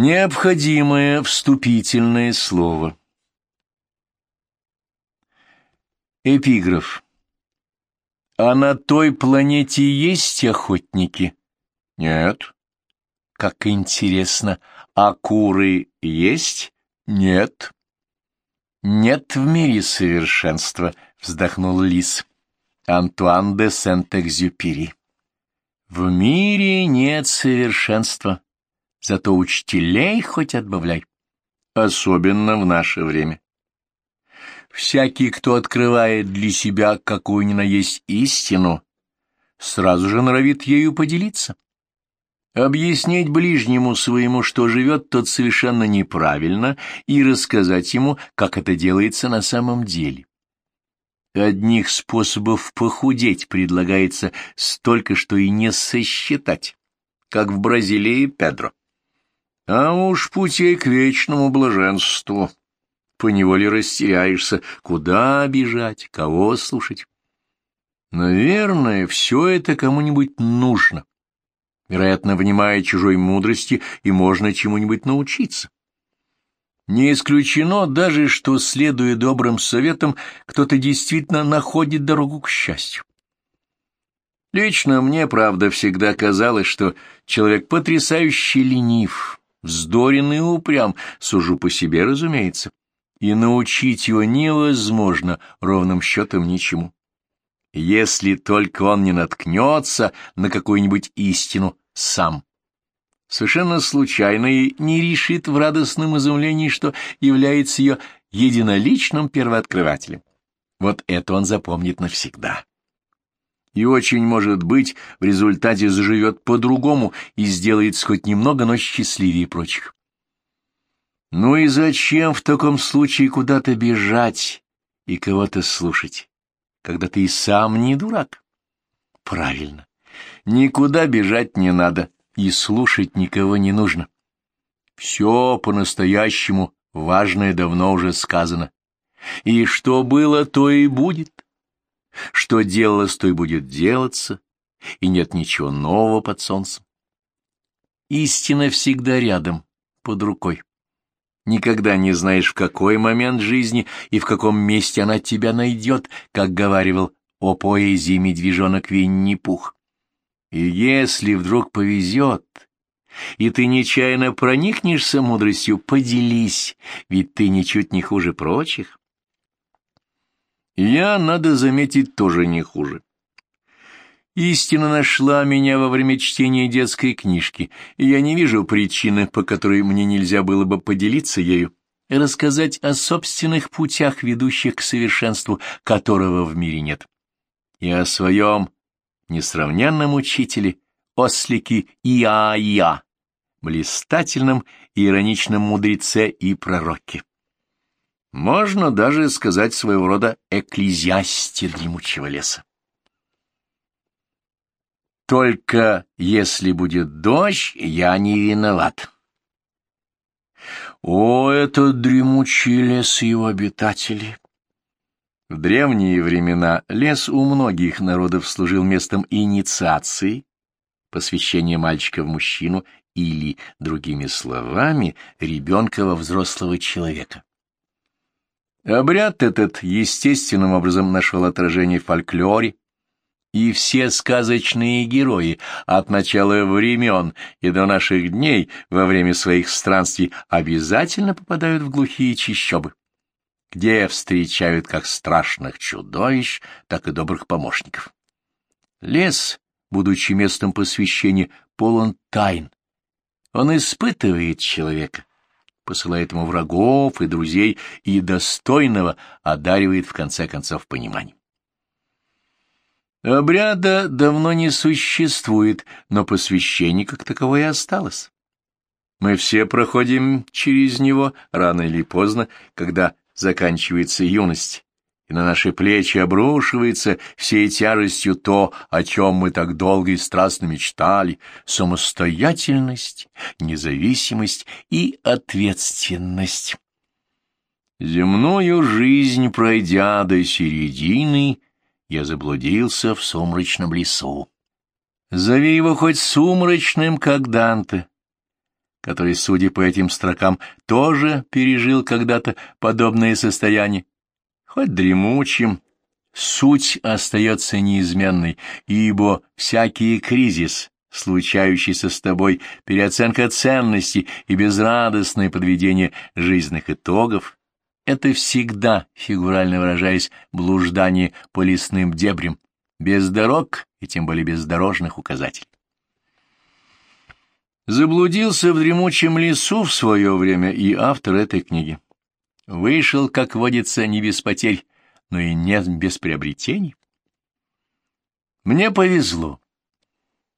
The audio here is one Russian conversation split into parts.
Необходимое вступительное слово. Эпиграф. А на той планете есть охотники? Нет. Как интересно. А куры есть? Нет. Нет в мире совершенства, вздохнул лис. Антуан де Сент-Экзюпери. В мире нет совершенства зато учителей хоть отбавляй, особенно в наше время. Всякий, кто открывает для себя какую ни на есть истину, сразу же норовит ею поделиться. Объяснить ближнему своему, что живет тот совершенно неправильно, и рассказать ему, как это делается на самом деле. Одних способов похудеть предлагается столько, что и не сосчитать, как в Бразилии Педро. А уж путей к вечному блаженству. Поневоле растеряешься, куда бежать, кого слушать. Наверное, все это кому-нибудь нужно. Вероятно, внимая чужой мудрости, и можно чему-нибудь научиться. Не исключено даже, что, следуя добрым советам, кто-то действительно находит дорогу к счастью. Лично мне, правда, всегда казалось, что человек потрясающе ленив, вздорен и упрям, сужу по себе, разумеется, и научить его невозможно ровным счетом ничему. Если только он не наткнется на какую-нибудь истину сам. Совершенно случайно и не решит в радостном изумлении, что является ее единоличным первооткрывателем. Вот это он запомнит навсегда и очень, может быть, в результате заживет по-другому и сделается хоть немного, но счастливее прочих. Ну и зачем в таком случае куда-то бежать и кого-то слушать, когда ты и сам не дурак? Правильно, никуда бежать не надо и слушать никого не нужно. Все по-настоящему важное давно уже сказано. И что было, то и будет. Что делалось, то и будет делаться, и нет ничего нового под солнцем. Истина всегда рядом, под рукой. Никогда не знаешь, в какой момент жизни и в каком месте она тебя найдет, как говаривал о поэзии медвежонок Винни-Пух. И если вдруг повезет, и ты нечаянно проникнешься мудростью, поделись, ведь ты ничуть не хуже прочих. Я, надо заметить, тоже не хуже. Истина нашла меня во время чтения детской книжки, и я не вижу причины, по которой мне нельзя было бы поделиться ею и рассказать о собственных путях, ведущих к совершенству, которого в мире нет, и о своем несравненном учителе, ослике Иа-Иа, блистательном и ироничном мудреце и пророке. Можно даже сказать своего рода экклезиасте дремучего леса. Только если будет дождь, я не виноват. О, этот дремучий лес и его обитатели! В древние времена лес у многих народов служил местом инициации, посвящения мальчика в мужчину или, другими словами, ребенка во взрослого человека. Обряд этот естественным образом нашел отражение в фольклоре, и все сказочные герои от начала времен и до наших дней во время своих странствий обязательно попадают в глухие чащобы, где встречают как страшных чудовищ, так и добрых помощников. Лес, будучи местом посвящения, полон тайн. Он испытывает человека, посылает ему врагов и друзей, и достойного одаривает в конце концов пониманием. Обряда давно не существует, но посвящение как таковое осталось. Мы все проходим через него рано или поздно, когда заканчивается юность, и на наши плечи обрушивается всей тяжестью то, о чем мы так долго и страстно мечтали — самостоятельность, независимость и ответственность. Земную жизнь пройдя до середины, я заблудился в сумрачном лесу. Зови его хоть сумрачным, как Данте, который, судя по этим строкам, тоже пережил когда-то подобное состояние, хоть дремучим, суть остается неизменной, ибо всякий кризис, случающийся с тобой, переоценка ценностей и безрадостное подведение жизненных итогов, это всегда, фигурально выражаясь, блуждание по лесным дебрям, без дорог и тем более без дорожных указателей. Заблудился в дремучем лесу в свое время и автор этой книги. Вышел, как водится, не без потерь, но и не без приобретений. Мне повезло.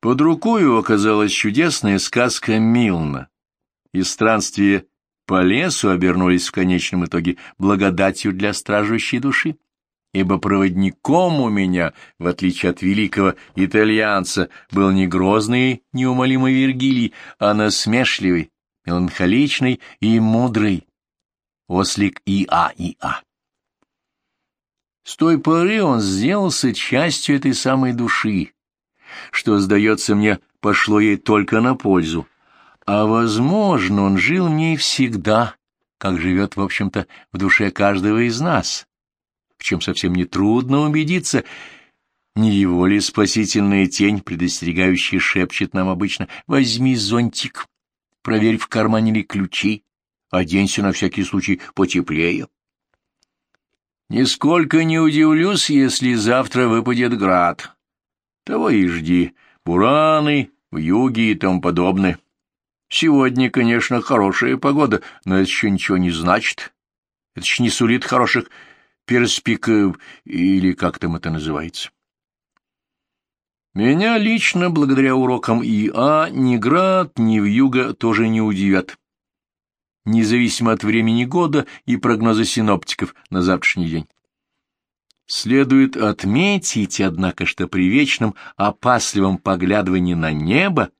Под рукою оказалась чудесная сказка Милна, и странствия по лесу обернулись в конечном итоге благодатью для стражущей души ибо проводником у меня, в отличие от великого итальянца, был не грозный, неумолимый Вергилий, а насмешливый, меланхоличный и мудрый ослик Иа Иа. С той поры он сделался частью этой самой души, что, сдается мне, пошло ей только на пользу, а, возможно, он жил в ней всегда, как живет, в общем-то, в душе каждого из нас, в чем совсем не трудно убедиться, не его ли спасительная тень, предостерегающая, шепчет нам обычно «возьми зонтик, проверь в кармане ли ключи, оденься на всякий случай потеплее». Нисколько не удивлюсь, если завтра выпадет град. Того и жди, бураны, вьюги и тому подобное. Сегодня, конечно, хорошая погода, но это еще ничего не значит. Это еще не сулит хороших перспек... или как там это называется. Меня лично, благодаря урокам ИА, ни град, ни вьюга тоже не удивят. Независимо от времени года и прогноза синоптиков на завтрашний день. Следует отметить, однако, что при вечном опасливом поглядывании на небо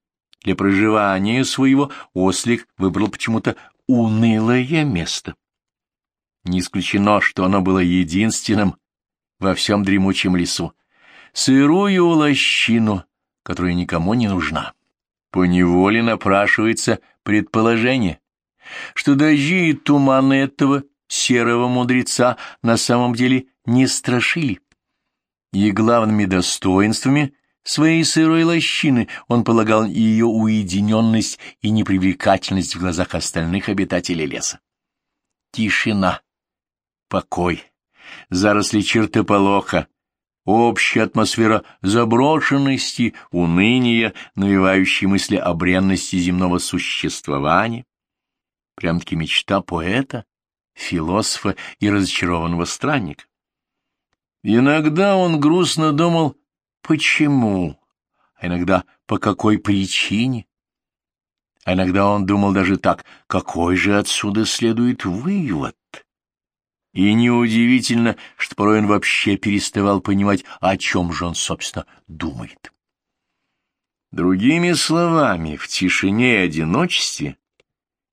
для проживания своего ослик выбрал почему-то унылое место. Не исключено, что оно было единственным во всем дремучем лесу. Сырую лощину, которая никому не нужна. Поневоле напрашивается предположение, что дожди и туманы этого серого мудреца на самом деле не страшили. И главными достоинствами своей сырой лощины он полагал ее уединенность и непривлекательность в глазах остальных обитателей леса. Тишина покой, заросли чертополоха, общая атмосфера заброшенности, уныния, навевающей мысли о бренности земного существования. Прям-таки мечта поэта, философа и разочарованного странника. Иногда он грустно думал, почему, а иногда по какой причине. А иногда он думал даже так, какой же отсюда следует вывод и неудивительно, что порой он вообще переставал понимать, о чем же он, собственно, думает. Другими словами, в тишине и одиночестве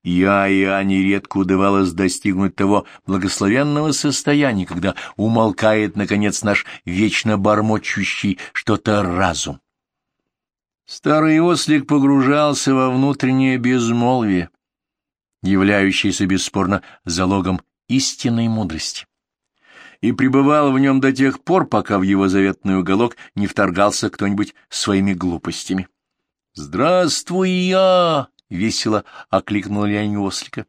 я и Ане редко удавалось достигнуть того благословенного состояния, когда умолкает, наконец, наш вечно бормочущий что-то разум. Старый ослик погружался во внутреннее безмолвие, являющееся бесспорно залогом истинной мудрости. И пребывал в нем до тех пор, пока в его заветный уголок не вторгался кто-нибудь своими глупостями. «Здравствуй, я!» — весело окликнул я ослика.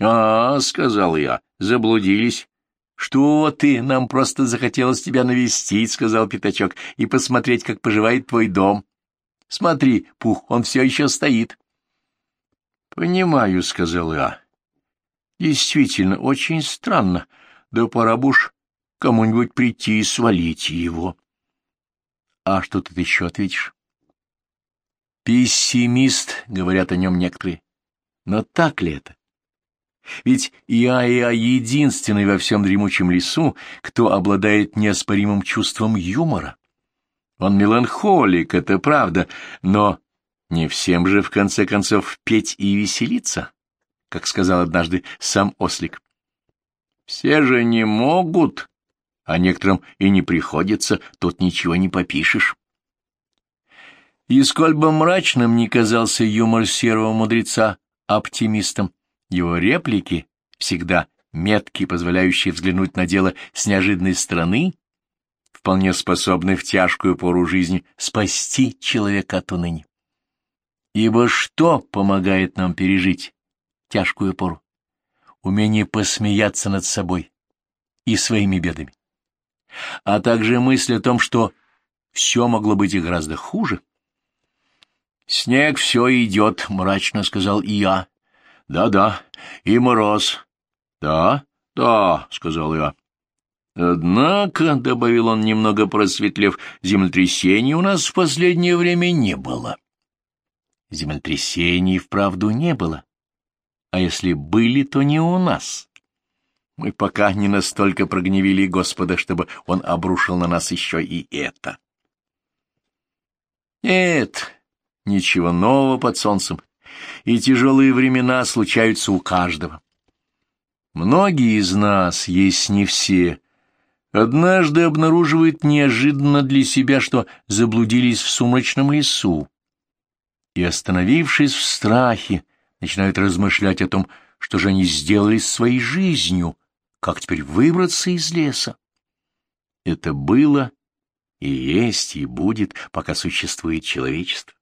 «А, — сказал я, — заблудились. «Что ты? Нам просто захотелось тебя навестить», — сказал Пятачок, — «и посмотреть, как поживает твой дом. Смотри, Пух, он все еще стоит». «Понимаю», — сказал я. Действительно, очень странно. Да пора бы уж кому-нибудь прийти и свалить его. А что ты еще ответишь? Пессимист, говорят о нем некоторые. Но так ли это? Ведь я и я единственный во всем дремучем лесу, кто обладает неоспоримым чувством юмора. Он меланхолик, это правда, но не всем же, в конце концов, петь и веселиться как сказал однажды сам ослик. Все же не могут, а некоторым и не приходится, тут ничего не попишешь. И сколь бы мрачным ни казался юмор серого мудреца, оптимистом, его реплики, всегда меткие, позволяющие взглянуть на дело с неожиданной стороны, вполне способны в тяжкую пору жизни спасти человека от уныния. Ибо что помогает нам пережить тяжкую пору? Умение посмеяться над собой и своими бедами, а также мысль о том, что все могло быть и гораздо хуже. «Снег все идет», — мрачно сказал и я. «Да-да, и мороз». «Да, да», — сказал я. «Однако», — добавил он, немного просветлев, — «землетрясений у нас в последнее время не было». Землетрясений вправду не было. А если были, то не у нас. Мы пока не настолько прогневили Господа, чтобы Он обрушил на нас еще и это. Нет, ничего нового под солнцем, и тяжелые времена случаются у каждого. Многие из нас, есть не все, однажды обнаруживают неожиданно для себя, что заблудились в сумрачном лесу, и, остановившись в страхе, начинают размышлять о том, что же они сделали с своей жизнью, как теперь выбраться из леса. Это было и есть, и будет, пока существует человечество.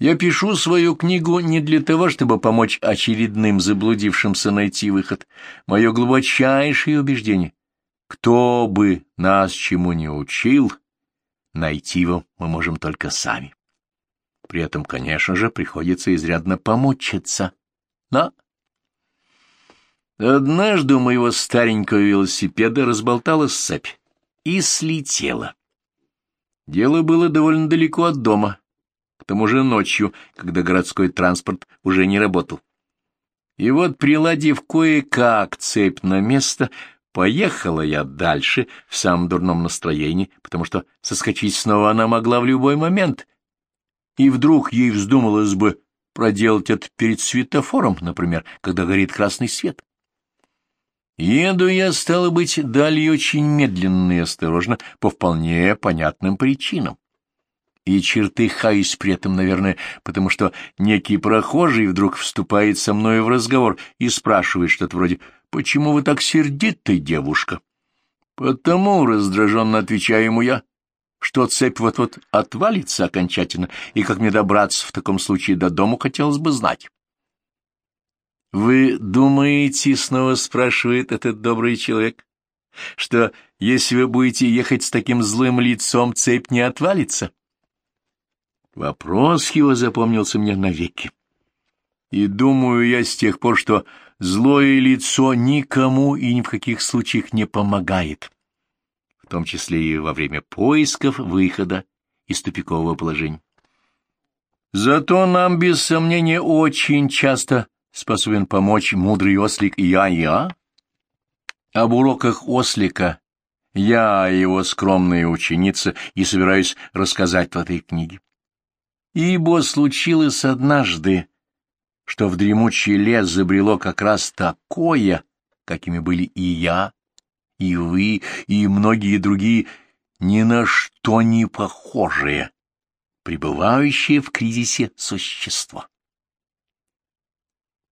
Я пишу свою книгу не для того, чтобы помочь очередным заблудившимся найти выход. Мое глубочайшее убеждение — кто бы нас чему не учил, найти его мы можем только сами. При этом, конечно же, приходится изрядно помучиться. Но однажды у моего старенького велосипеда разболталась цепь и слетела. Дело было довольно далеко от дома, тому же ночью, когда городской транспорт уже не работал. И вот, приладив кое-как цепь на место, поехала я дальше в самом дурном настроении, потому что соскочить снова она могла в любой момент, и вдруг ей вздумалось бы проделать это перед светофором, например, когда горит красный свет. Еду я, стало быть, далее очень медленно и осторожно, по вполне понятным причинам. И чертыхаюсь при этом, наверное, потому что некий прохожий вдруг вступает со мной в разговор и спрашивает что-то вроде «Почему вы так сердиты, девушка?» «Потому», — раздраженно отвечаю ему я, что цепь вот-вот отвалится окончательно, и как мне добраться в таком случае до дому, хотелось бы знать. «Вы думаете, — снова спрашивает этот добрый человек, — что если вы будете ехать с таким злым лицом, цепь не отвалится?» Вопрос его запомнился мне навеки. И думаю я с тех пор, что злое лицо никому и ни в каких случаях не помогает в том числе и во время поисков выхода из тупикового положения. Зато нам, без сомнения, очень часто способен помочь мудрый ослик Я-Я. Об уроках ослика я, его скромная ученица, и собираюсь рассказать в этой книге. Ибо случилось однажды, что в дремучий лес забрело как раз такое, какими были и я, и вы, и многие другие ни на что не похожие, пребывающие в кризисе существа.